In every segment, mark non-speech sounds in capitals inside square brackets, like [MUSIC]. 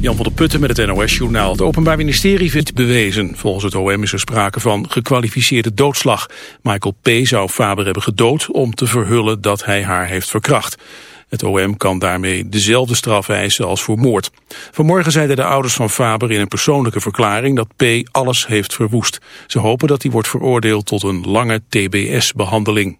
Jan van der Putten met het NOS-journaal. Het Openbaar Ministerie vindt bewezen. Volgens het OM is er sprake van gekwalificeerde doodslag. Michael P. zou Faber hebben gedood om te verhullen dat hij haar heeft verkracht. Het OM kan daarmee dezelfde straf eisen als voor moord. Vanmorgen zeiden de ouders van Faber in een persoonlijke verklaring dat P. alles heeft verwoest. Ze hopen dat hij wordt veroordeeld tot een lange TBS-behandeling.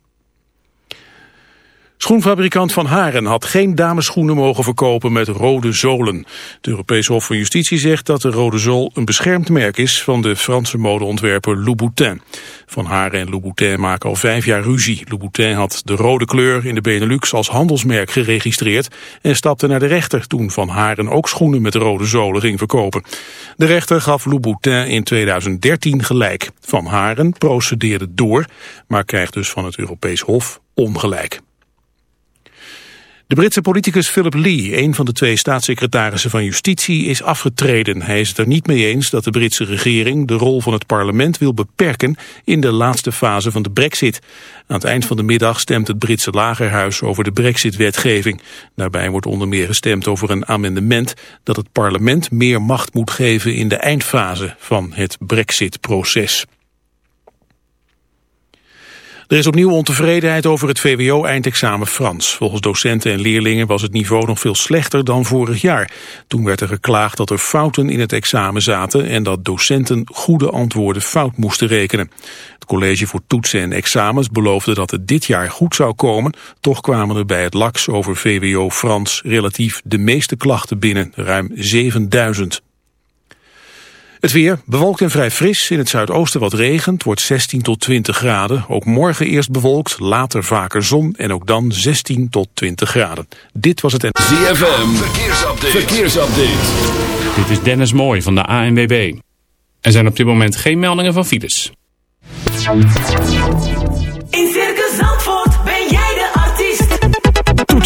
Schoenfabrikant Van Haren had geen dameschoenen mogen verkopen met rode zolen. Het Europese Hof van Justitie zegt dat de rode zool een beschermd merk is van de Franse modeontwerper Louboutin. Van Haren en Louboutin maken al vijf jaar ruzie. Louboutin had de rode kleur in de Benelux als handelsmerk geregistreerd en stapte naar de rechter toen Van Haren ook schoenen met rode zolen ging verkopen. De rechter gaf Louboutin in 2013 gelijk. Van Haren procedeerde door, maar krijgt dus van het Europees Hof ongelijk. De Britse politicus Philip Lee, een van de twee staatssecretarissen van Justitie, is afgetreden. Hij is het er niet mee eens dat de Britse regering de rol van het parlement wil beperken in de laatste fase van de brexit. Aan het eind van de middag stemt het Britse lagerhuis over de brexit-wetgeving. Daarbij wordt onder meer gestemd over een amendement dat het parlement meer macht moet geven in de eindfase van het brexit-proces. Er is opnieuw ontevredenheid over het VWO-eindexamen Frans. Volgens docenten en leerlingen was het niveau nog veel slechter dan vorig jaar. Toen werd er geklaagd dat er fouten in het examen zaten... en dat docenten goede antwoorden fout moesten rekenen. Het College voor Toetsen en Examens beloofde dat het dit jaar goed zou komen. Toch kwamen er bij het LAX over VWO Frans relatief de meeste klachten binnen, ruim 7000. Het weer bewolkt en vrij fris. In het zuidoosten wat regent, wordt 16 tot 20 graden. Ook morgen eerst bewolkt, later vaker zon en ook dan 16 tot 20 graden. Dit was het... ZFM, verkeersupdate. verkeersupdate. Dit is Dennis Mooij van de ANWB. Er zijn op dit moment geen meldingen van files.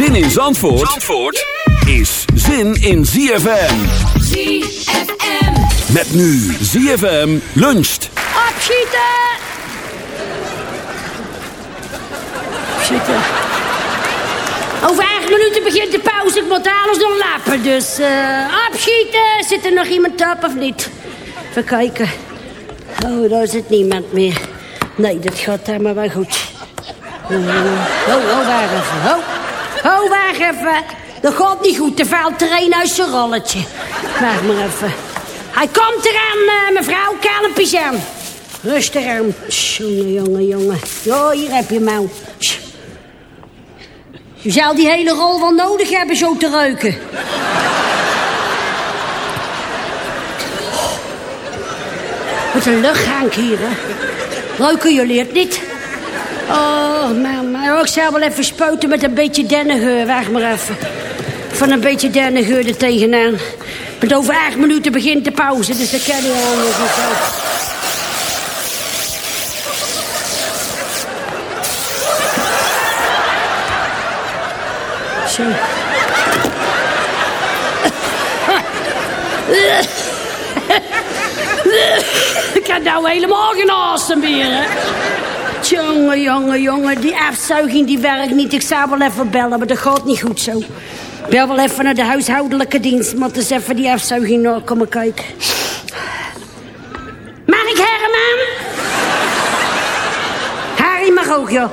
Zin in Zandvoort, Zandvoort is zin in ZFM. ZFM. Met nu ZFM luncht. Opschieten! Opschieten. Over acht minuten begint de pauze. Ik moet alles nog lappen. Dus eh opschieten. Zit er nog iemand op of niet? Even kijken. Oh, daar zit niemand meer. Nee, dat gaat helemaal wel goed. Oh, oh, wacht even. Oh, oh, wacht even. Dat gaat niet goed. Valt er een uit zijn rolletje. Wacht maar even. Hij komt eraan, eh, mevrouw. Kalmpjes. Rustig aan. Jongen, jongen, jongen. Ja, hier heb je. Tsch. Je zou die hele rol wel nodig hebben zo te ruiken. Wat een luchthank hier, hè. Ruiken jullie het niet? Oh, mama. Ik zou wel even spuiten met een beetje dennengeur. Wacht maar even. Van een beetje dennengeur er tegenaan. Want over acht minuten begint de pauze, dus dat kan je al niet zo. Ik heb nou helemaal geen meer, hè. Jongen, jongen, jongen, die afzuiging die werkt niet. Ik zou wel even bellen, maar dat gaat niet goed zo. Bel wel even naar de huishoudelijke dienst, maar eens even die afzuiging naar komen kijken. Mag ik Herman? Harry mag ook, joh.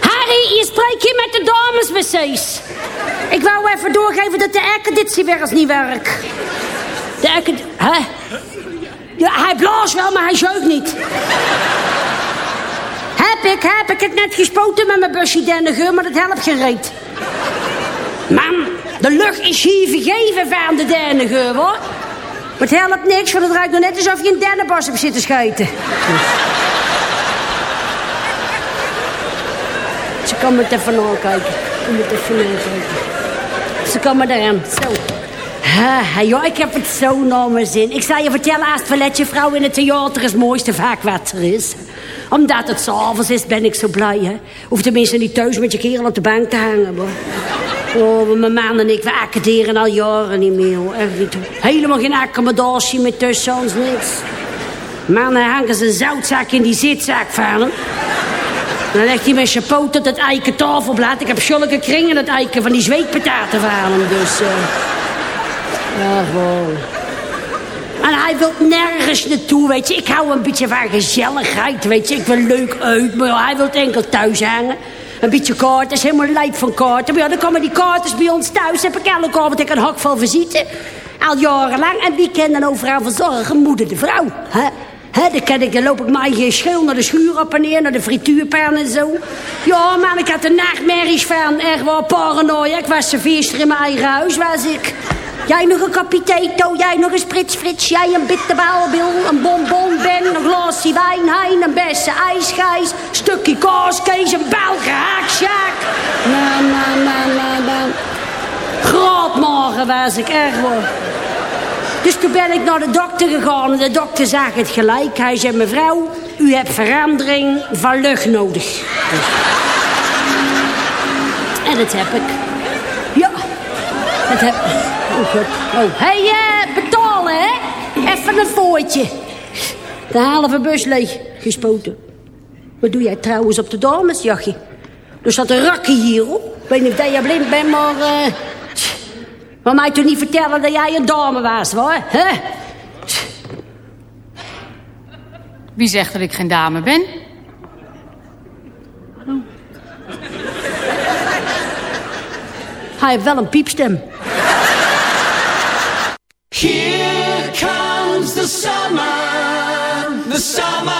Harry, je spreekt hier met de dames-wc's. Ik wou even doorgeven dat de airconditie weer eens niet werkt. De airconditie... Hè? Ja, hij blaast wel, maar hij jeukt niet. heb ik, heb ik het net gespoten met mijn busje dennengeur, maar dat helpt geen reet. Man, de lucht is hier vergeven van de dennengeur, hoor. Maar het helpt niks, want het ruikt nog net alsof je in dennenbos hebt zitten schijten. Ze kan me moet even nakijken. Ze kan me eraan. Zo. Ha, joh, ik heb het zo naar mijn zin. Ik zal je vertellen, als het valletje vrouw in het theater is het mooiste vaak wat er is. Omdat het s'avonds is, ben ik zo blij, hè. Hoef tenminste niet thuis met je kerel op de bank te hangen, hoor. Oh, mijn man en ik, we accorderen al jaren niet meer, hoor. Helemaal geen accommodatie meer tussen ons, niks. Mannen hangen zijn zoutzak in die zitzak van hem. Dan legt hij mijn chapeau tot het eiken tafelblad. Ik heb zulke kringen in het eiken van die zweetpataten van hem, dus... eh ja, gewoon. En hij wil nergens naartoe, weet je. Ik hou een beetje van gezelligheid, weet je. Ik wil leuk uit, maar hij wil enkel thuis hangen. Een beetje kaarten, is helemaal lijp van kaarten. Maar ja, dan komen die kaartens bij ons thuis. Heb ik elke avond ik een hak van visite. Al jarenlang. En wie kan dan overal verzorgen? Moeder de vrouw. Hè? Hè, dan, kan ik, dan loop ik mij geen schil naar de schuur op en neer, naar de frituurpan en zo. Ja, man, ik had er nachtmerries van. Echt wel paranoia. Ik was serveerster in mijn eigen huis, was ik. Jij nog een capiteto, jij nog een spritsfrits, jij een bitterbalbil, een bonbon ben, een glaasje wijn, hein, een bessen ijsgijs, stukje kaaskees, een Belgen haaksjaak. Nou, nou, nou, nou, nou. Grootmorgen was ik, echt hoor. Dus toen ben ik naar de dokter gegaan en de dokter zag het gelijk. Hij zei, mevrouw, u hebt verandering van lucht nodig. En dat heb ik. Ja, dat heb ik. Oh. Oh, hey, eh, betalen, hè? Even een voortje. De halve bus leeg gespoten. Wat doe jij trouwens op de damesjachtje? Er staat een rakkie hierop. Ik weet niet of jij blind bent, maar... eh maar mij toch niet vertellen dat jij een dame was, hoor. hè? Wie zegt dat ik geen dame ben? Hij heeft wel een piepstem. Here comes the summer, the summer.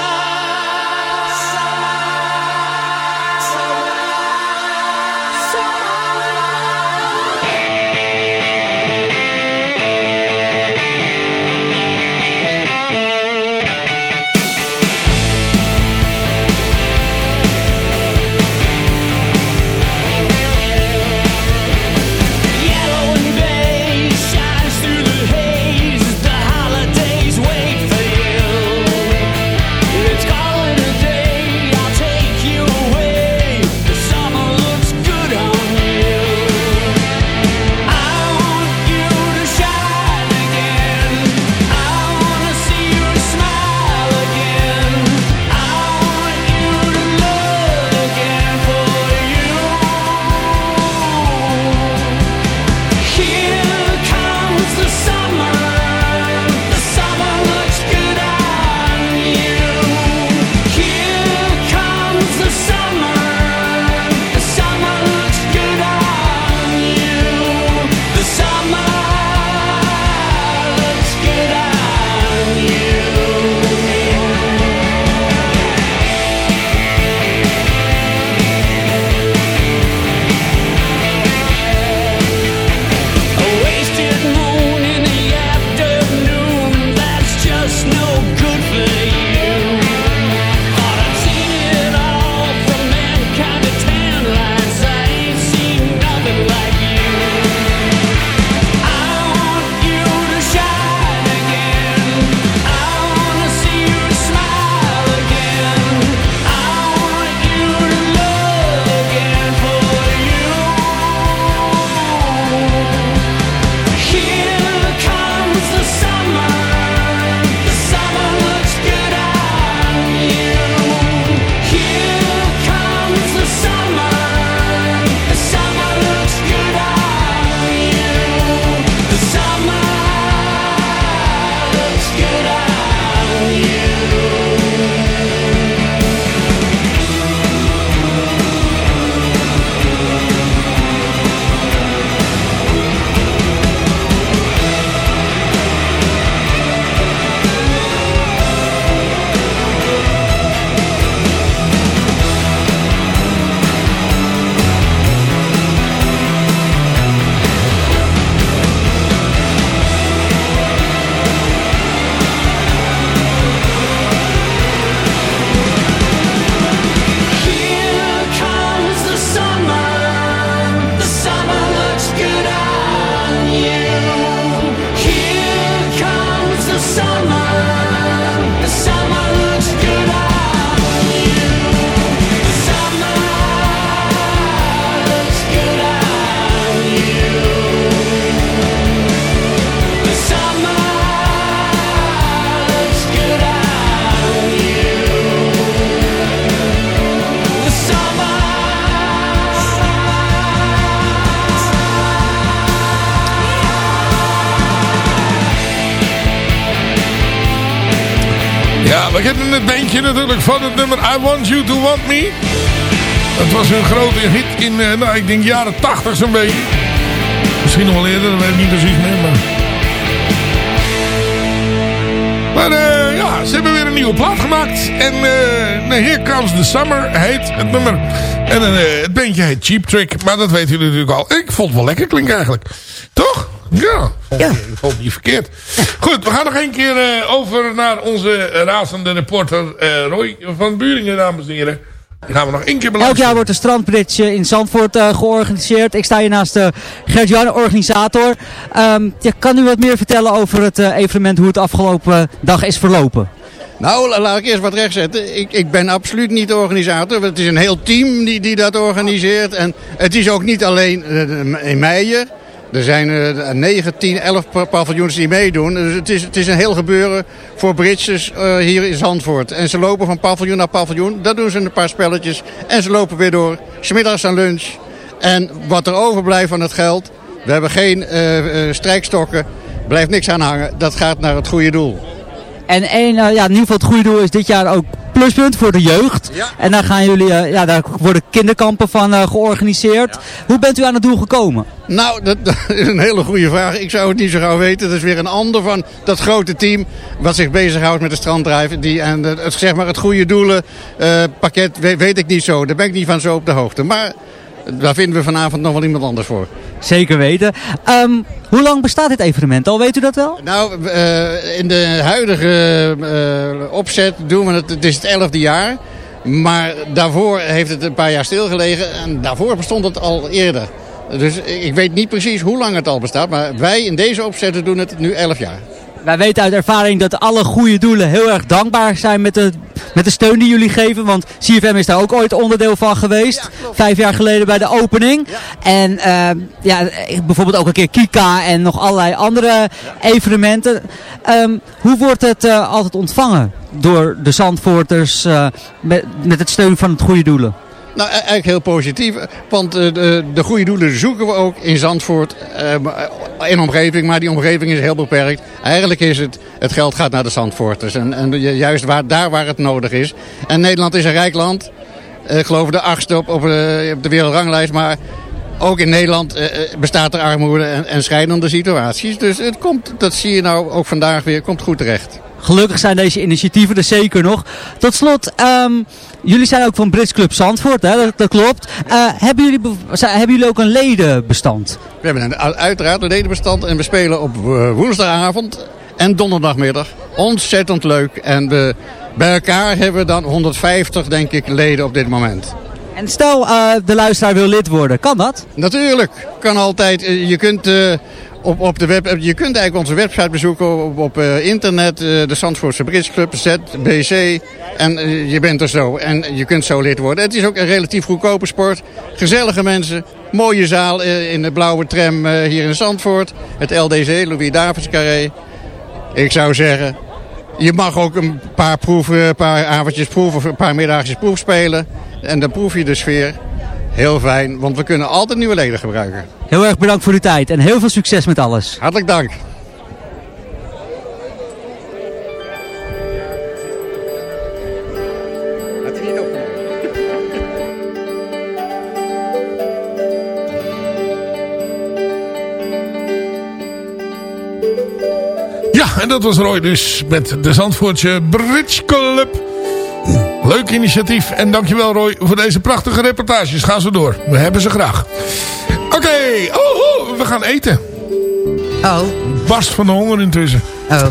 Het bandje natuurlijk van het nummer I Want You To Want Me. Het was een grote hit in, eh, nou, ik denk jaren 80 zo'n beetje. Misschien nog wel eerder, dat weet ik niet precies meer. Maar, maar eh, ja, ze hebben weer een nieuwe plaat gemaakt. En uh, Here Comes the Summer heet het nummer. En het bandje heet Cheap Trick. Maar dat weten jullie natuurlijk al. Ik vond het wel lekker klinken eigenlijk. Ja. ja. Ik vond het niet verkeerd. Goed, we gaan nog een keer eh, over naar onze razende reporter eh, Roy van Buringen, dames en heren. Die gaan we nog één keer Elk beluisteren. jaar wordt de strandbridge in Zandvoort eh, georganiseerd. Ik sta hier naast de Gert-Jan, organisator. Ehm, ja, kan u wat meer vertellen over het eh, evenement, hoe het afgelopen dag is verlopen? Nou, la- laat ik eerst wat rechtzetten. Ik, ik ben absoluut niet de organisator. Het is een heel team die, die dat organiseert. En het is ook niet alleen eh, in Meijer. Er zijn eh, 9, 10, 11 pa- paviljoens die meedoen. Dus het is, het is een heel gebeuren voor bridges eh, hier in Zandvoort. En ze lopen van paviljoen naar paviljoen. Dat doen ze een paar spelletjes. En ze lopen weer door. Smiddags aan lunch. En wat er overblijft van het geld... We hebben geen eh, strijkstokken. Blijft niks aan hangen. Dat gaat naar het goede doel. En één, ja, in ieder geval het goede doel is dit jaar ook pluspunt voor de jeugd. En daar gaan jullie, eh, ja, daar worden kinderkampen van eh, georganiseerd. Hoe bent u aan het doel gekomen? Nou, dat, dat is een hele goede vraag. Ik zou het niet zo gauw weten. Dat is weer een ander van dat grote team wat zich bezighoudt met de stranddrijf. Die, en het, het, zeg maar het goede doelenpakket weet, weet ik niet zo. Daar ben ik niet van zo op de hoogte. Maar daar vinden we vanavond nog wel iemand anders voor. Zeker weten. Ehm, hoe lang bestaat dit evenement al? Weet u dat wel? Nou, eh, in de huidige eh, opzet doen we het, het is het elfde jaar. Maar daarvoor heeft het een paar jaar stilgelegen en daarvoor bestond het al eerder. Dus ik weet niet precies hoe lang het al bestaat, maar wij in deze opzetten doen het nu elf jaar. Wij weten uit ervaring dat alle goede doelen heel erg dankbaar zijn met de, met de steun die jullie geven. Want CFM is daar ook ooit onderdeel van geweest. Vijf jaar geleden bij de opening. En eh, ja, bijvoorbeeld ook een keer Kika en nog allerlei andere evenementen. Ehm, hoe wordt het eh, altijd ontvangen door de Zandvoorters eh, met, met het steun van het goede doelen? Nou, e- eigenlijk heel positief. Want eh, de, de goede doelen zoeken we ook in Zandvoort, eh, in omgeving. Maar die omgeving is heel beperkt. Eigenlijk is het, het geld gaat naar de Zandvoorters. En, en ju- juist waar, daar waar het nodig is. En Nederland is een rijk land. Eh, ik geloof de achtste op, op, eh, op de wereldranglijst. Maar ook in Nederland bestaat er armoede en, en situaties. Dus het komt, dat zie je nou ook vandaag weer, komt goed terecht. Gelukkig zijn deze initiatieven er zeker nog. Tot slot, ehm, jullie zijn ook van Brits Club Zandvoort, hè? Dat, dat klopt. Eh, hebben, jullie, hebben jullie ook een ledenbestand? We hebben een, uiteraard een ledenbestand en we spelen op eh, woensdagavond en donderdagmiddag. Ontzettend leuk. En we, bij elkaar hebben we dan 150, denk ik, leden op dit moment. En stel eh, de luisteraar wil lid worden, kan dat? Natuurlijk, kan altijd. Je kunt, op, op de web, je kunt eigenlijk onze website bezoeken op, op eh, internet. eh, de Zandvoortse Brits Club, ZBC. En eh, je bent er zo. En je kunt zo lid worden. Het is ook een relatief goedkope sport. Gezellige mensen. Mooie zaal eh, in de blauwe tram eh, hier in Zandvoort. Het LDC, Louis Davids Carré. Ik zou zeggen, je mag ook een paar, proeven, een paar avondjes proeven, een paar middagjes proef spelen. En dan proef je de sfeer. Heel fijn, want we kunnen altijd nieuwe leden gebruiken. Heel erg bedankt voor uw tijd en heel veel succes met alles. Hartelijk dank. Ja, en dat was Roy dus met de Zandvoortse Bridge Club. Leuk initiatief. En dankjewel Roy voor deze prachtige reportages. Ga zo door. We hebben ze graag. Oké, oh, oh, we gaan eten. Oh. Barst van de honger intussen. Oh.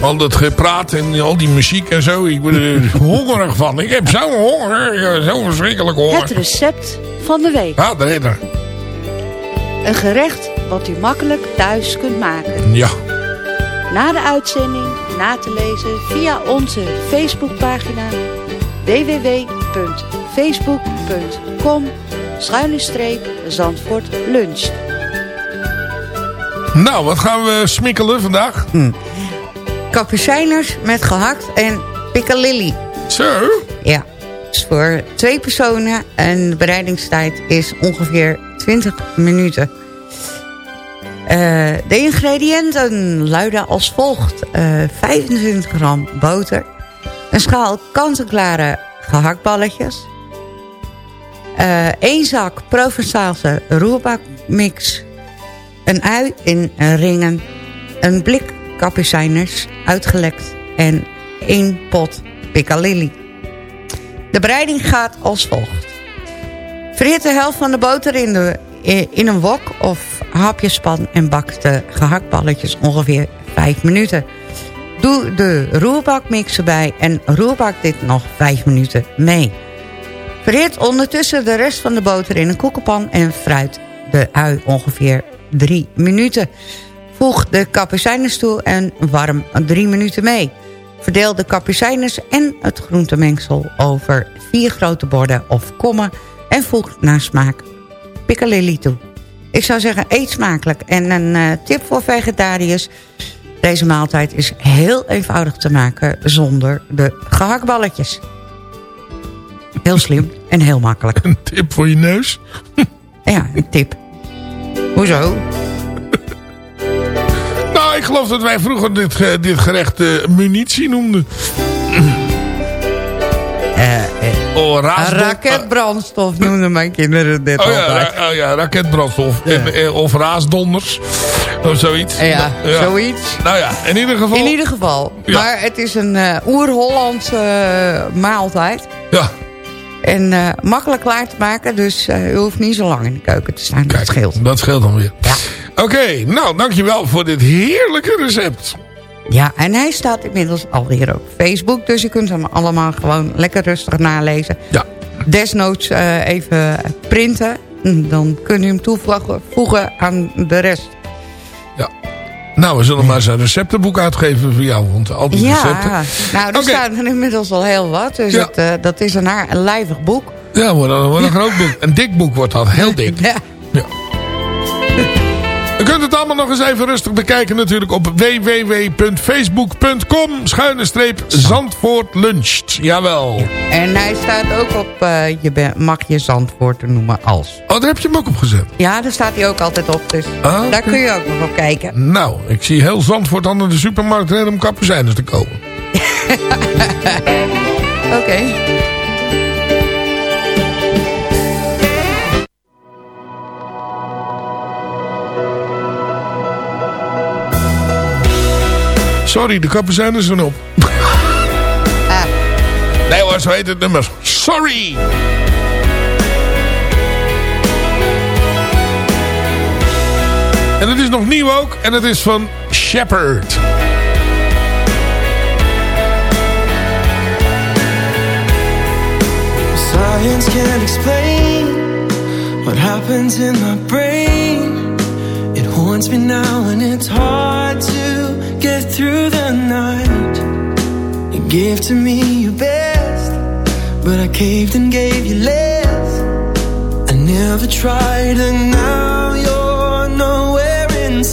Al dat gepraat en al die muziek en zo. Ik word er [LAUGHS] hongerig van. Ik heb zo'n honger. Zo'n verschrikkelijk honger. Het recept van de week. Ah, daar er. Een gerecht wat u makkelijk thuis kunt maken. Ja. Na de uitzending na te lezen via onze Facebookpagina www.facebook.com Zandvoort Lunch. Nou, wat gaan we smikkelen vandaag? Kapucijners met gehakt en piccalilli. Zo? Ja. Dus voor twee personen en de bereidingstijd is ongeveer 20 minuten. Eh, de ingrediënten luiden als volgt. Eh, 25 gram boter, Een schaal kant-en-klare gehaktballetjes. Eén zak Provençaalse roerbakmix. Een ui in ringen. Een blik kapucijners uitgelekt. En één pot piccalilli. De bereiding gaat als volgt. Verhit de helft van de boter in, de, in een wok of hapjespan... en bak de gehaktballetjes ongeveer 5 minuten. Doe de roerbakmix erbij en roerbak dit nog 5 minuten mee. Verhit ondertussen de rest van de boter in een koekenpan... en fruit de ui ongeveer 3 minuten. Voeg de kapucijnes toe en warm 3 minuten mee. Verdeel de kapucijnes en het groentemengsel over vier grote borden of kommen... en voeg naar smaak piccalilli toe. Ik zou zeggen, eet smakelijk. En een uh, tip voor vegetariërs... deze maaltijd is heel eenvoudig te maken zonder de gehaktballetjes. Heel slim en heel makkelijk. Een tip voor je neus? [LAUGHS] Ja, een tip. Hoezo? [LAUGHS] Nou, ik geloof dat wij vroeger dit, ge- dit gerecht eh, munitie noemden. Oh, raketbrandstof noemden mijn kinderen dit Oh ja, altijd. ra- oh ja, raketbrandstof. Eh, of raasdonders. Of zoiets. Ja, zoiets. Nou ja, in ieder geval. In ieder geval. Ja. Maar het is een eh, oer-Hollandse eh, maaltijd. Ja. En eh, makkelijk klaar te maken, dus eh, u hoeft niet zo lang in de keuken te staan. dat scheelt. Dat scheelt dan weer. Oké, nou dankjewel voor dit heerlijke recept. Ja, en hij staat inmiddels alweer op Facebook. Dus je kunt hem allemaal gewoon lekker rustig nalezen. Ja. Desnoods eh, even printen. Dan kun je hem toevoegen voegen aan de rest. Nou, we zullen maar eens een receptenboek uitgeven voor jou. Want al die Ja, recepten... nou, er staan er inmiddels al heel wat. Dus Ja. het, eh, dat is een, haar- een lijvig boek. Ja, wordt een, wordt een groot boek. Een dik boek wordt dat. Heel dik. [LAUGHS] Ja. U kunt het allemaal nog eens even rustig bekijken natuurlijk op www.facebook.com schuine streep Zandvoort luncht. Jawel. En hij staat ook op, eh, je mag je Zandvoort noemen als. Oh, daar heb je hem ook op gezet. Ja, daar staat hij ook altijd op. Dus Ah, daar kun je ook nog op kijken. Nou, ik zie heel Zandvoort aan de supermarkt rennen om kapucijnes te kopen. [LAUGHS] Oké. Sorry, de kapucijnes zijn er op. Ah. Nee hoor, zo heet het nummer. Sorry. En het is nog nieuw ook. En het is van Shepard. Science can't explain what happens in my brain. It haunts me now, and it's hard to get through the night. You gave to me your best, but I caved and gave you less. I never tried, and now you're nowhere in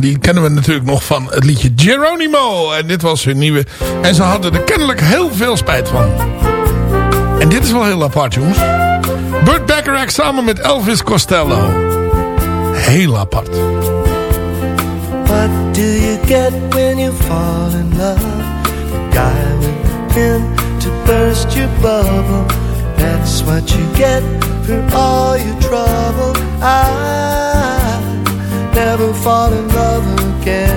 Die kennen we natuurlijk nog van het liedje Geronimo. En dit was hun nieuwe. En ze hadden er kennelijk heel veel spijt van. En dit is wel heel apart, jongens. Burt Bacharach samen met Elvis Costello. Heel apart. What do you get when you fall in love? The guy with the to burst your bubble. That's what you get for all your trouble. I never fall in love again.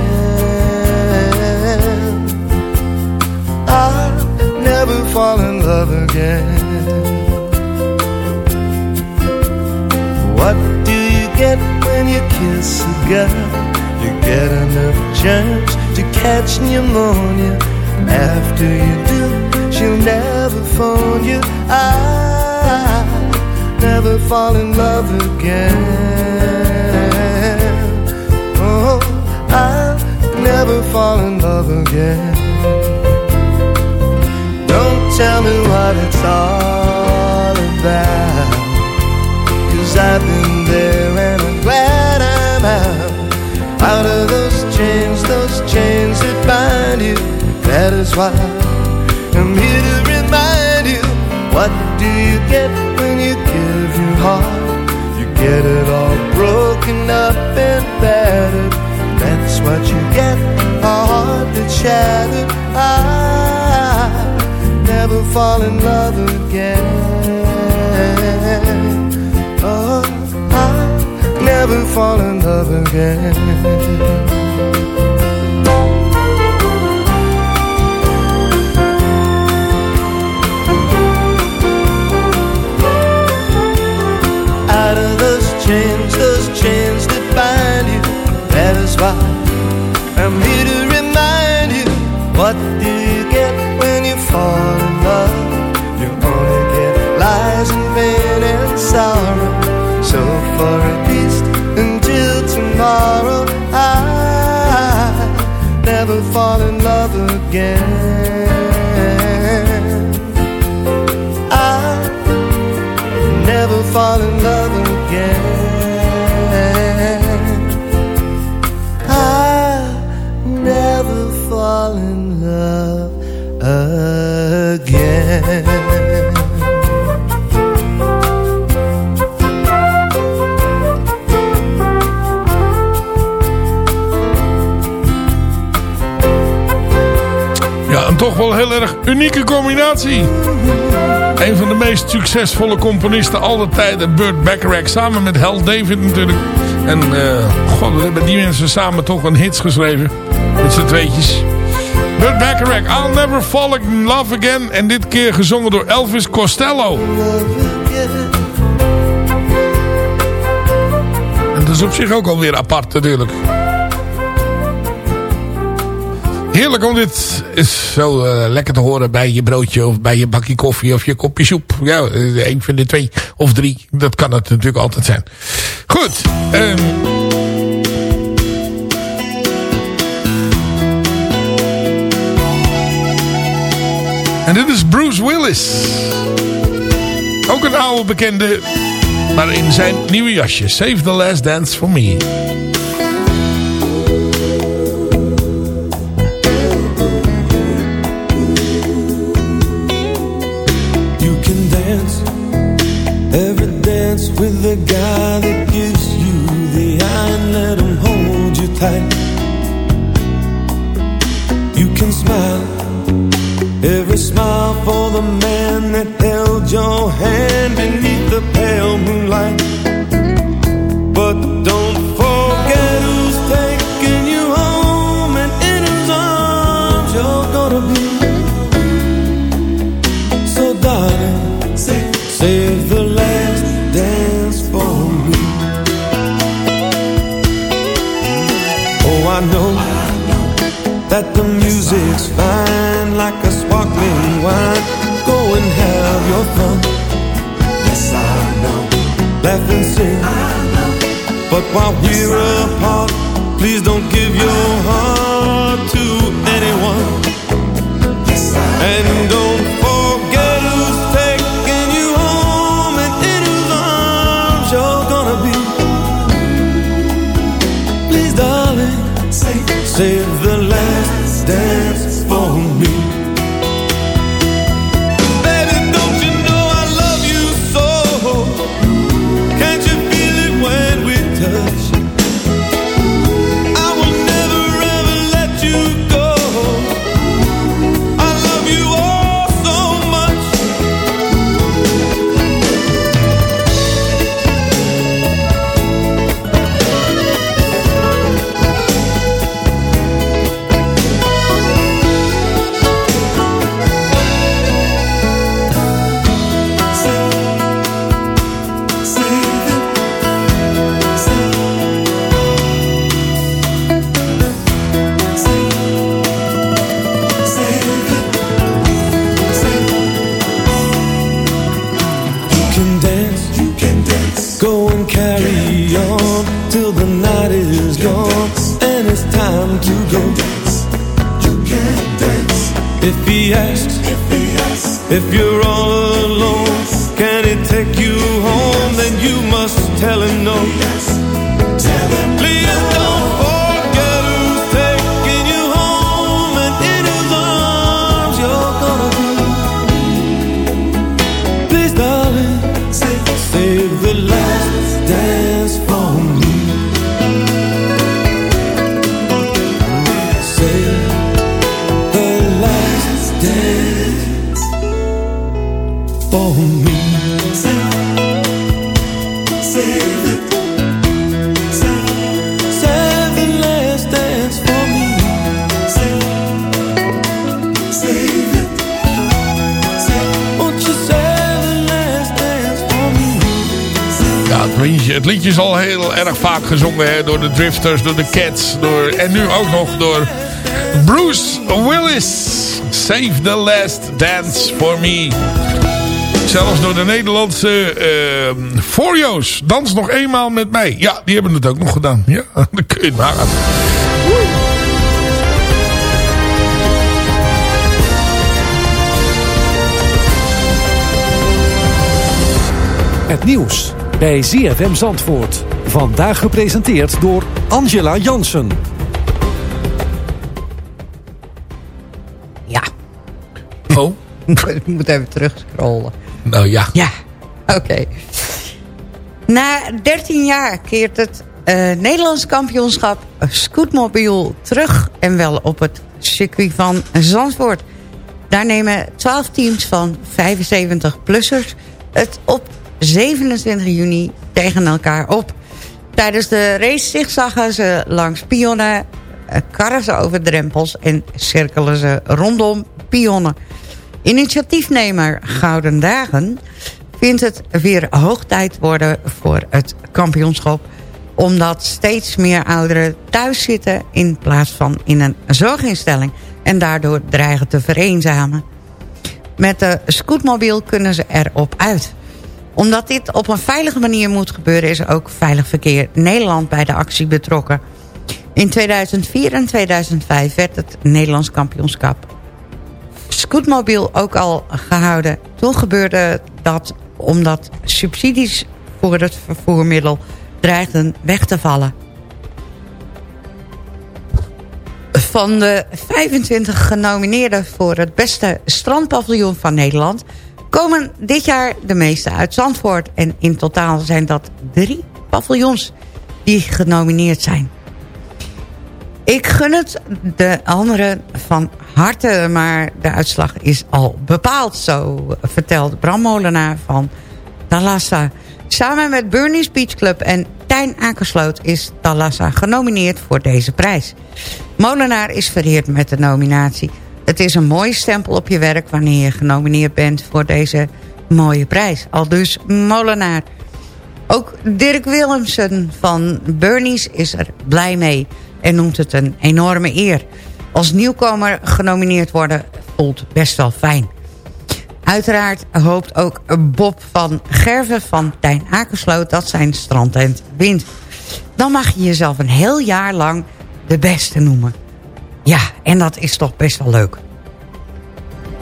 I'll never fall in love again. What do you get when you kiss a girl? You get enough germs to catch pneumonia. After you do, she'll never phone you. I never fall in love again. Never fall in love again. Don't tell me what it's all about. Cause I've been there and I'm glad I'm out. Out of those chains, those chains that bind you. That is why I'm here to remind you. What do you get when you give your heart? You get it all broken up and battered. That's what you get, shattered. I never fall in love again. Oh, I never fall in love again. Out of those chains, those chains that bind you. That is why I'm here to sorrow. So for at least until tomorrow, I never fall in love again. I never fall in love again. Toch wel heel erg unieke combinatie. Een van de meest succesvolle componisten aller tijden, Burt Bacharach. Samen met Hal David natuurlijk. En eh, god, hebben die mensen samen toch een hits geschreven. Met z'n tweetjes. Burt Bacharach, I'll Never Fall in Love Again. En dit keer gezongen door Elvis Costello. En dat is op zich ook alweer apart natuurlijk. Heerlijk om dit is zo eh, lekker te horen bij je broodje of bij je bakje koffie of je kopje soep. Ja, eh, een van de twee of drie. Dat kan het natuurlijk altijd zijn. Goed. ehm. en dit is Bruce Willis. Ook een oude bekende, maar in zijn nieuwe jasje. Save the last dance for me. Hand beneath the pale moonlight. But while we're apart, please don't give your heart het liedje, is al heel erg vaak gezongen hè, door de Drifters, door de Cats. Door, en nu ook nog door Bruce Willis. Save the last dance for me. Zelfs door de Nederlandse uh, Forio's. Dans nog eenmaal met mij. Ja, die hebben het ook nog gedaan. Ja, [LAUGHS] dan kun je het nagaan. Het nieuws bij ZFM Zandvoort. Vandaag gepresenteerd door Angela Jansen. Ja. Oh. [LAUGHS] Ik moet even terugscrollen. Nou ja. Ja, oké. Na 13 jaar keert het eh, Nederlands kampioenschap scootmobiel terug... en wel op het circuit van Zandvoort. Daar nemen 12 teams van 75-plussers het op 27 juni tegen elkaar op. Tijdens de race zigzaggen ze langs pionnen, eh, karren ze over drempels... en cirkelen ze rondom pionnen. Initiatiefnemer Gouden Dagen vindt het weer hoog tijd worden voor het kampioenschap. Omdat steeds meer ouderen thuis zitten in plaats van in een zorginstelling. En daardoor dreigen te vereenzamen. Met de scootmobiel kunnen ze erop uit. Omdat dit op een veilige manier moet gebeuren... is ook Veilig Verkeer Nederland bij de actie betrokken. In 2004 en 2005 werd het Nederlands kampioenschap scootmobiel ook al gehouden. Toen gebeurde dat omdat subsidies voor het vervoermiddel dreigden weg te vallen. Van de 25 genomineerden voor het beste strandpaviljoen van Nederland... komen dit jaar de meeste uit Zandvoort. En in totaal zijn dat drie paviljoens die genomineerd zijn. Ik gun het de anderen van harte, maar de uitslag is al bepaald. Zo vertelt Bram Molenaar van Talassa. Samen met Bernie's Beach Club en Tijn Akersloot is Talassa genomineerd voor deze prijs. Molenaar is vereerd met de nominatie. Het is een mooie stempel op je werk wanneer je genomineerd bent voor deze mooie prijs. Al dus Molenaar. Ook Dirk Willemsen van Bernie's is er blij mee en noemt het een enorme eer. Als nieuwkomer genomineerd worden voelt best wel fijn. Uiteraard hoopt ook Bob van Gerven van Tijn Akersloot dat zijn strandtent wint. Dan mag je jezelf een heel jaar lang de beste noemen. Ja, en dat is toch best wel leuk.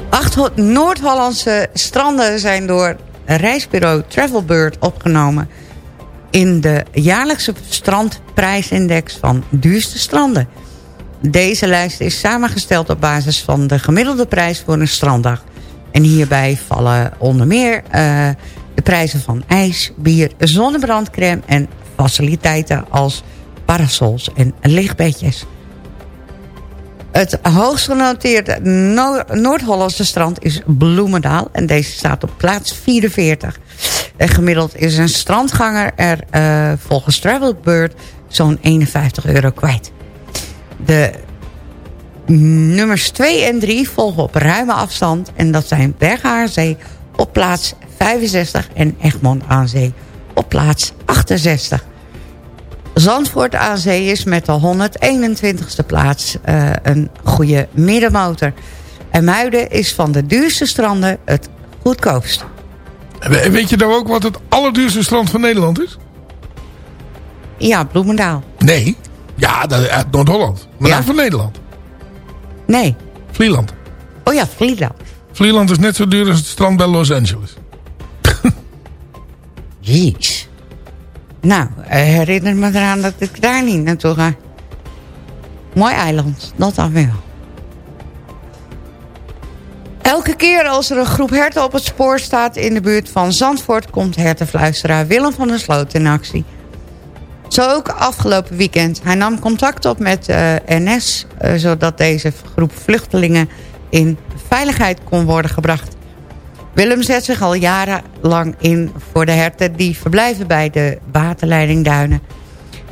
Acht Noord-Hollandse stranden zijn door reisbureau Travelbird opgenomen... in de jaarlijkse strandprijsindex van duurste stranden. Deze lijst is samengesteld op basis van de gemiddelde prijs voor een stranddag. En hierbij vallen onder meer eh, de prijzen van ijs, bier, zonnebrandcrème... en faciliteiten als parasols en lichtbedjes. Het hoogst genoteerde No- Noord-Hollandse strand is Bloemendaal. En deze staat op plaats 44. En gemiddeld is een strandganger er eh, volgens Travelbird zo'n 51 euro kwijt. De nummers 2 en 3 volgen op ruime afstand. En dat zijn Bergen aan Zee op plaats 65 en Egmond aan Zee op plaats 68. Zandvoort aan Zee is met de 121ste plaats eh, een goede middenmotor. En Muiden is van de duurste stranden het goedkoopst. We- Weet je nou ook wat het allerduurste strand van Nederland is? Ja, Bloemendaal. Nee. Ja, dat, uit Noord-Holland. Maar Ja. van Nederland. Nee. Vlieland. Oh ja, Vlieland. Vlieland is net zo duur als het strand bij Los Angeles. [LAUGHS] Jeez. Nou, eh, herinner me eraan dat ik daar niet naartoe ga. Mooi eiland, dat dan wel. Elke keer als er een groep herten op het spoor staat in de buurt van Zandvoort... komt hertenfluisteraar Willem van der Sloot in actie. Zo ook afgelopen weekend. Hij nam contact op met eh, NS... eh, zodat deze groep vluchtelingen in veiligheid kon worden gebracht. Willem zet zich al jarenlang in voor de herten... die verblijven bij de waterleidingduinen.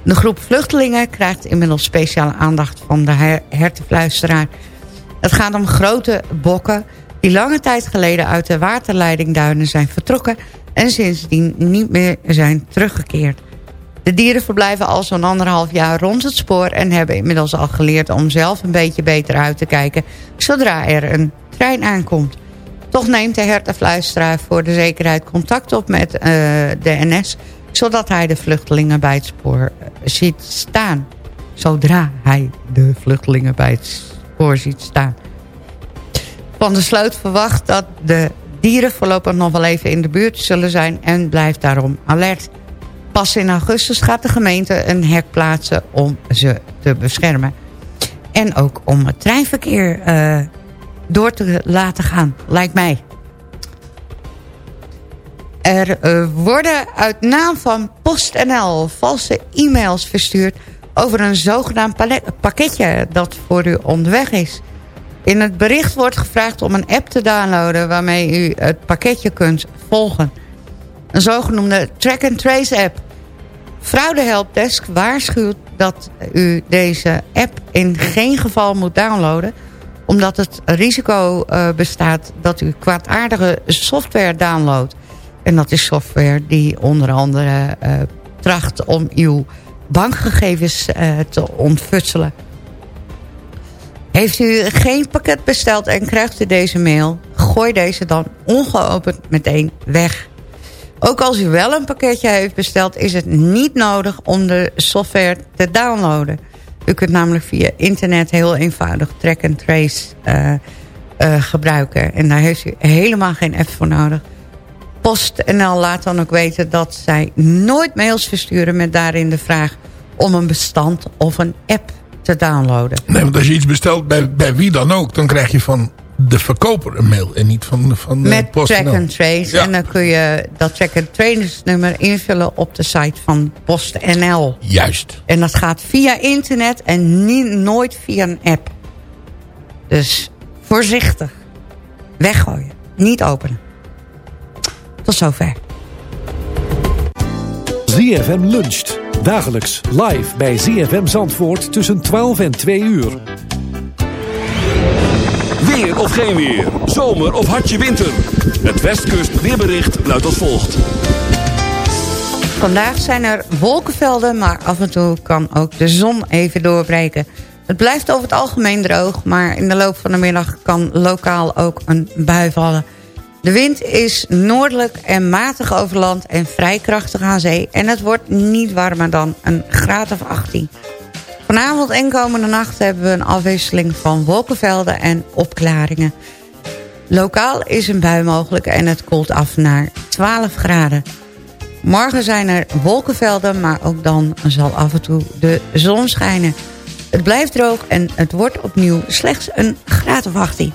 De groep vluchtelingen krijgt inmiddels speciale aandacht... van de her- hertenfluisteraar. Het gaat om grote bokken... die lange tijd geleden uit de waterleidingduinen zijn vertrokken... en sindsdien niet meer zijn teruggekeerd. De dieren verblijven al zo'n anderhalf jaar rond het spoor... en hebben inmiddels al geleerd om zelf een beetje beter uit te kijken... zodra er een trein aankomt. Toch neemt de hertenfluisteraar voor de zekerheid contact op met eh, de NS... zodat hij de vluchtelingen bij het spoor eh, ziet staan. Zodra hij de vluchtelingen bij het spoor ziet staan. Van der Sloot verwacht dat de dieren voorlopig nog wel even in de buurt zullen zijn... en blijft daarom alert. Pas in augustus gaat de gemeente een hek plaatsen om ze te beschermen. En ook om het treinverkeer eh, door te laten gaan, lijkt mij. Er eh, worden uit naam van PostNL valse e-mails verstuurd... over een zogenaamd pakketje dat voor u onderweg is. In het bericht wordt gevraagd om een app te downloaden... waarmee u het pakketje kunt volgen. Een zogenoemde track-and-trace app. Fraude Helpdesk waarschuwt dat u deze app in geen geval moet downloaden... omdat het risico eh, bestaat dat u kwaadaardige software downloadt. En dat is software die onder andere eh, tracht om uw bankgegevens eh, te ontfutselen. Heeft u geen pakket besteld en krijgt u deze mail... gooi deze dan ongeopend meteen weg. Ook als u wel een pakketje heeft besteld... is het niet nodig om de software te downloaden. U kunt namelijk via internet heel eenvoudig track and trace eh, eh, gebruiken. En daar heeft u helemaal geen app voor nodig. PostNL laat dan ook weten dat zij nooit mails versturen... met daarin de vraag om een bestand of een app te downloaden. Nee, want als je iets bestelt bij, bij wie dan ook... dan krijg je van de verkoper een mail en niet van, van eh, Met PostNL. track and trace. Ja. En dan kun je dat track and trace nummer invullen op de site van PostNL. Juist. En dat gaat via internet en niet, nooit via een app. Dus voorzichtig. Weggooien. Niet openen. Tot zover. ZFM luncht. Dagelijks live bij ZFM Zandvoort tussen 12 en 2 uur. Weer of geen weer. Zomer of hartje winter. Het Westkust weerbericht luidt als volgt. Vandaag zijn er wolkenvelden, maar af en toe kan ook de zon even doorbreken. Het blijft over het algemeen droog, maar in de loop van de middag kan lokaal ook een bui vallen. De wind is noordelijk en matig over land en vrij krachtig aan zee. En het wordt niet warmer dan een graad of 18. Vanavond en komende nacht hebben we een afwisseling van wolkenvelden en opklaringen. Lokaal is een bui mogelijk en het koelt af naar 12 graden. Morgen zijn er wolkenvelden, maar ook dan zal af en toe de zon schijnen. Het blijft droog en het wordt opnieuw slechts een graad of 18.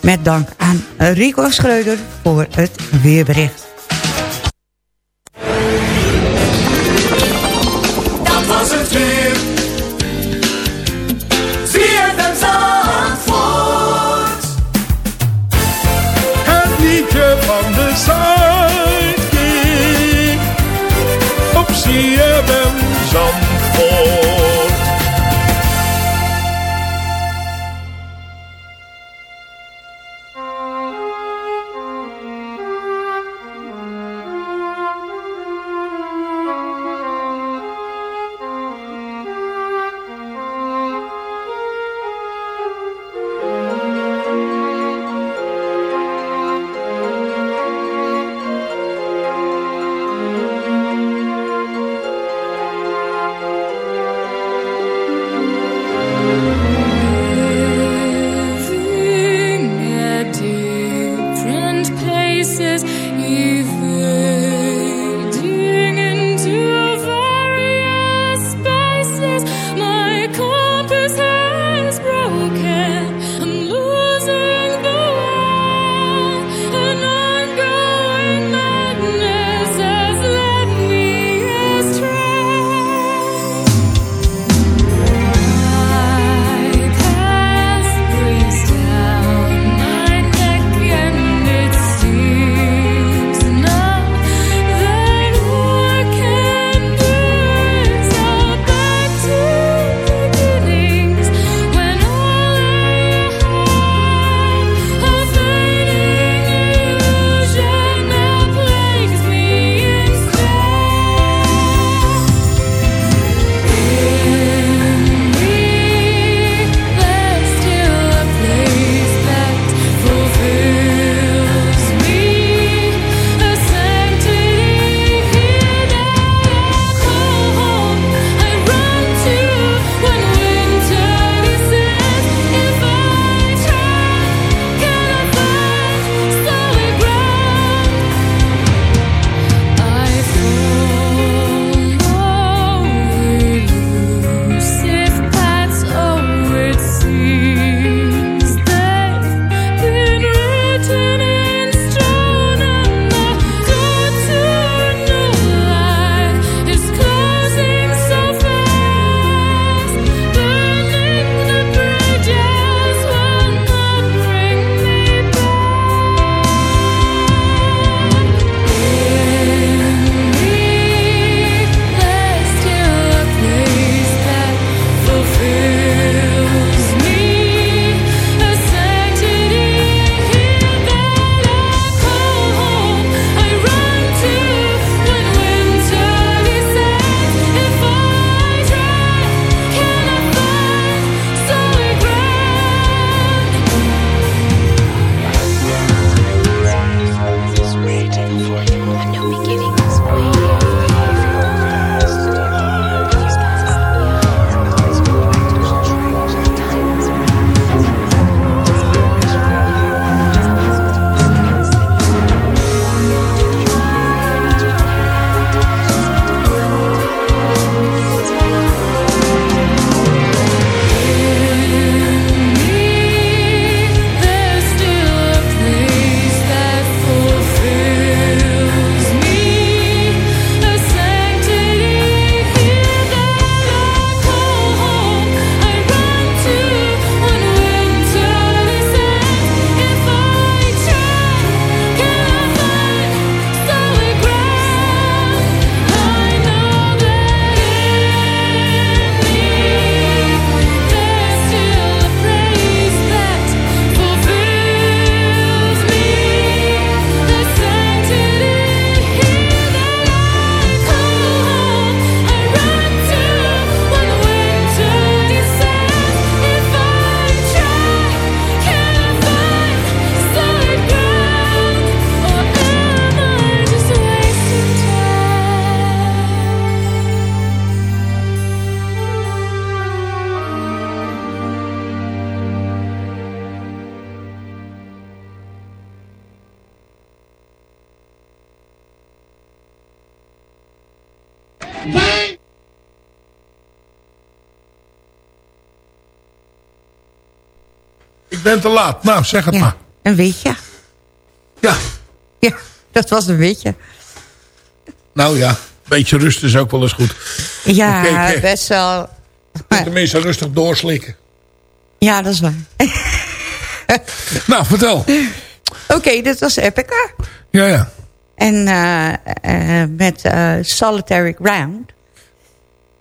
Met dank aan Rico Schreuder voor het weerbericht. Op Ik ben te laat. Nou, zeg het maar. Een weetje. Ja. Ja, dat was een weetje. Nou ja, een beetje rust is ook wel eens goed. Ja, best wel. Maar... Tenminste rustig doorslikken. Ja, dat is waar. nou, vertel. Oké, dit was Epica. Ja, ja. En eh, eh, met eh, Solitary Ground.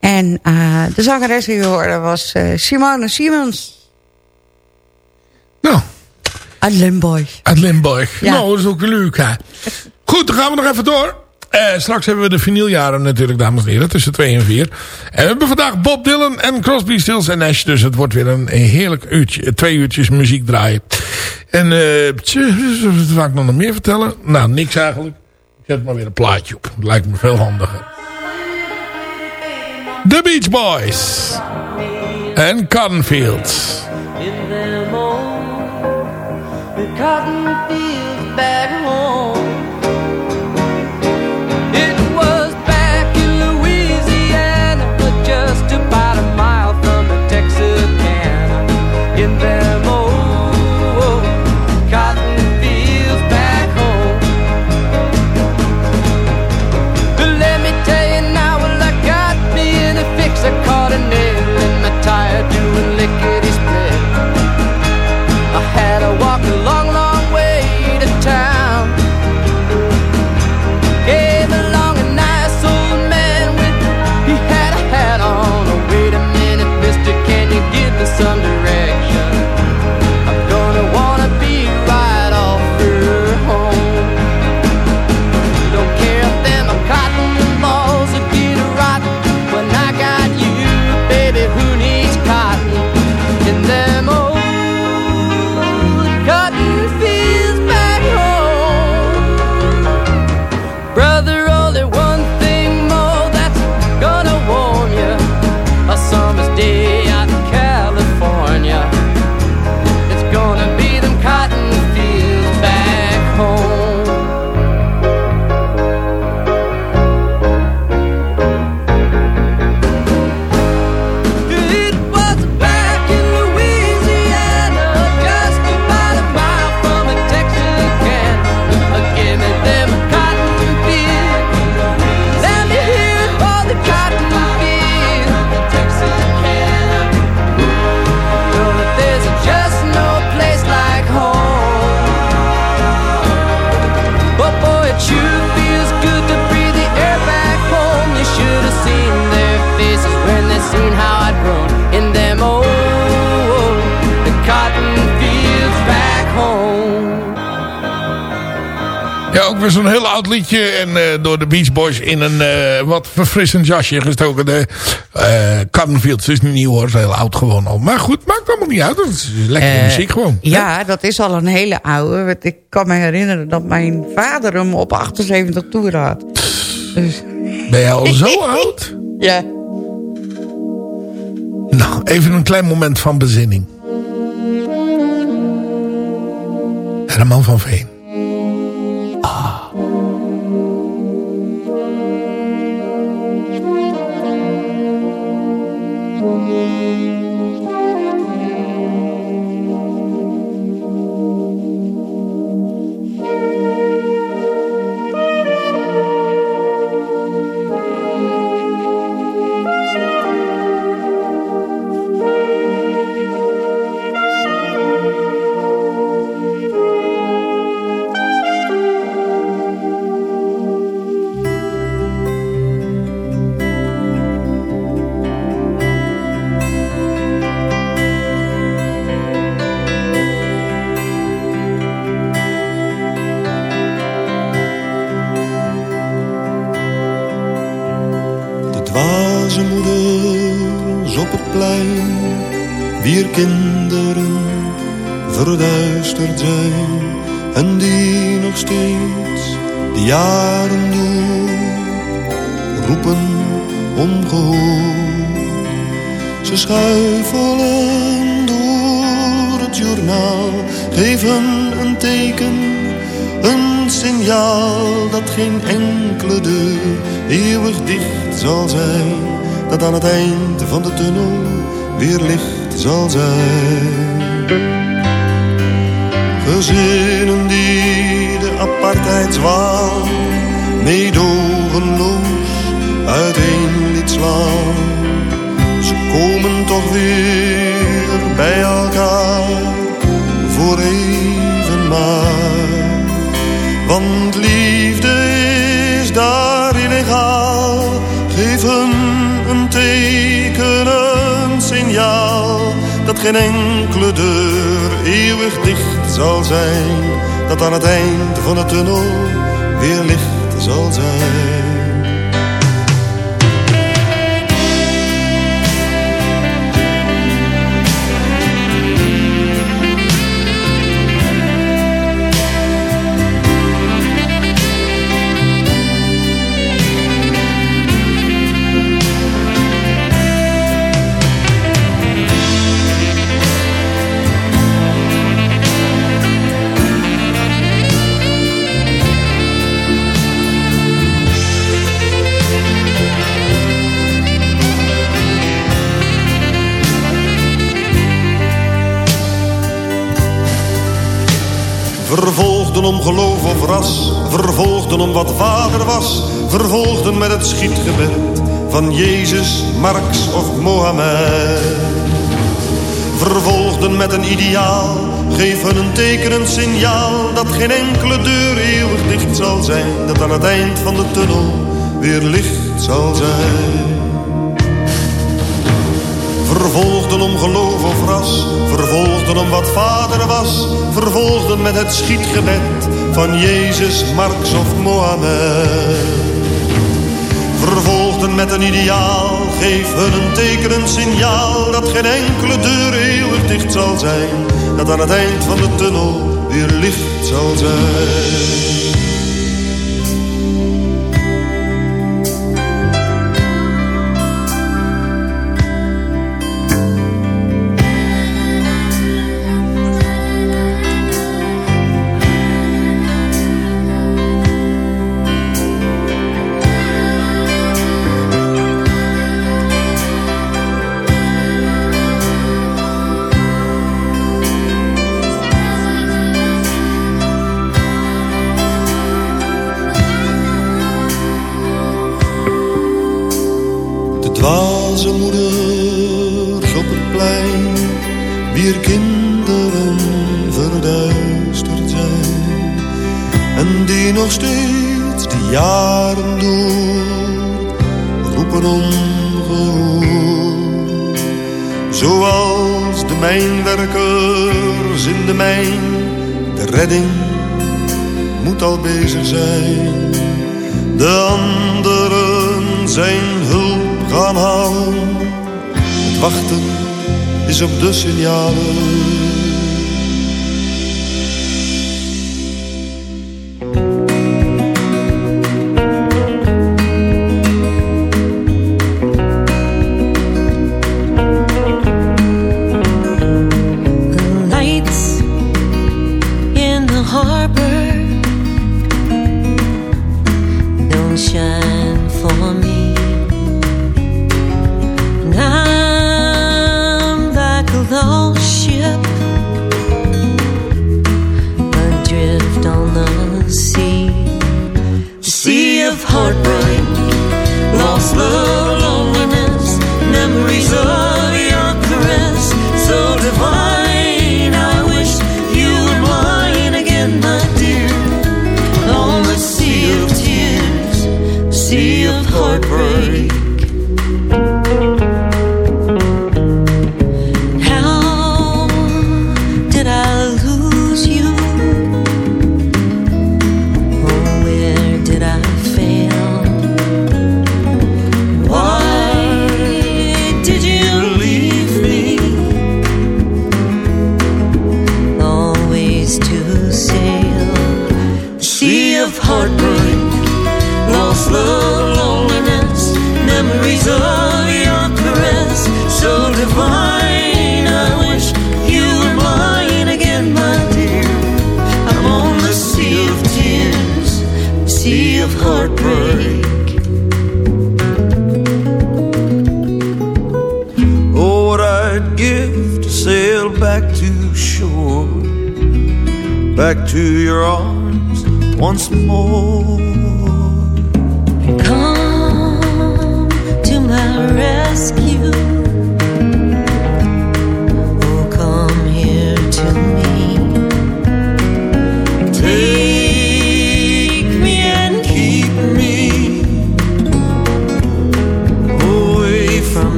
En eh, de zangeres die je hoorde was eh, Simone Simons. Nou. Uit Limburg. Uit Limburg. Ja. Nou, dat is ook leuk, hè. Goed, dan gaan we nog even door. Eh, straks hebben we de vinyljaren natuurlijk, dames en heren. Tussen 2 en 4. En we hebben vandaag Bob Dylan en Crosby, Stills en Nash. Dus het wordt weer een heerlijk uurtje, twee uurtjes muziek draaien. En eh, tje, wat ga ik nog meer vertellen? Nou, niks eigenlijk. Zet maar weer een plaatje op. Lijkt me veel handiger. The Beach Boys. En Cottonfields. in En eh, door de Beach Boys in een eh, wat verfrissend jasje gestoken. De eh Cottonfields is niet nieuw hoor. Is heel oud gewoon al. Maar goed, maakt allemaal niet uit. Het is lekkere muziek gewoon. Ja, dat is al een hele oude. Want Ik kan me herinneren dat mijn vader hem op 78 toeren had. Dus... Ben je al zo [LAUGHS] oud? Ja. Nou, even een klein moment van bezinning. Herman van Veen. Geen enkele deur eeuwig dicht zal zijn. Dat aan het eind van de tunnel weer licht zal zijn. Vervolgden om geloof of ras, vervolgden om wat vader was, vervolgden met het schietgebed van Jezus, Marx of Mohammed. Vervolgden met een ideaal, geef hun een teken, een signaal, dat geen enkele deur eeuwig dicht zal zijn, dat aan het eind van de tunnel weer licht zal zijn. Vervolgden om geloof of ras, vervolgden om wat vader was, vervolgden met het schietgebed van Jezus, Marx of Mohammed. Vervolgden met een ideaal, geef hun een teken, een signaal, dat geen enkele deur eeuwig dicht zal zijn, dat aan het eind van de tunnel weer licht zal zijn.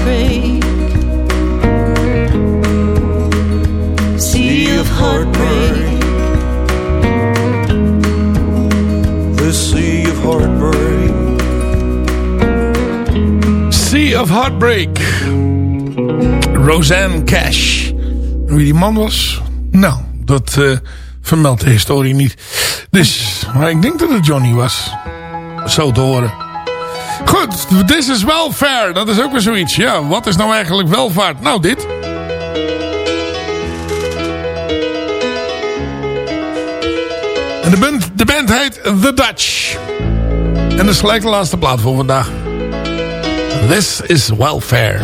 Heartbreak, sea of heartbreak, The sea of heartbreak. Sea of Heartbreak. Roseanne Cash. Wie die man was? Nou, dat eh, vermeldt de historie niet. Dus, maar ik denk dat het Johnny was. Zo te horen. Goed, this is welfare. Dat is ook weer zoiets. Ja, wat is nou eigenlijk welvaart? Nou, dit. En de band, de band heet The Dutch. En dat is gelijk de laatste plaat voor vandaag. This is welfare.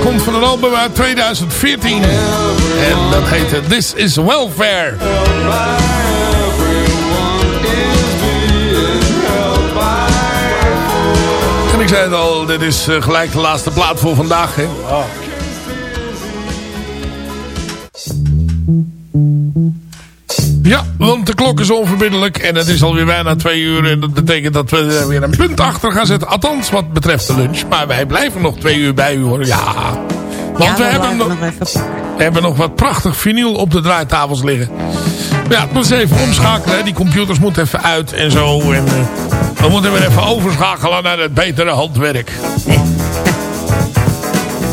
Komt van een album uit 2014. En dat heette This is Welfare. En ik zei het al, dit is eh, gelijk de laatste plaat voor vandaag. Hè? Ja, want de klok is onverbiddelijk en het is alweer bijna twee uur. En dat betekent dat we er weer een punt achter gaan zetten. Althans, wat betreft de lunch. Maar wij blijven nog twee uur bij u hoor. Ja, want we, hebben nog, we hebben nog wat prachtig vinyl op de draaitafels liggen. Maar ja, het moet eens even omschakelen. Hè. Die computers moeten even uit en zo. En eh, we moeten weer even overschakelen naar het betere handwerk. [LAUGHS]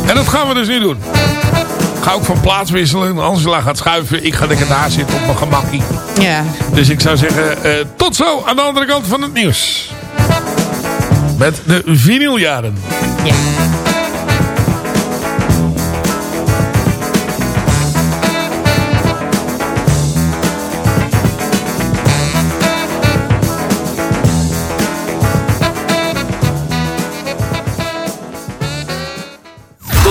En dat gaan we dus nu doen. Ga ook van plaats wisselen. Angela gaat schuiven. Ik ga lekker daar zitten op mijn gemakkie. Ja. Dus ik zou zeggen, eh, tot zo aan de andere kant van het nieuws. Met de vinyljaren. Ja.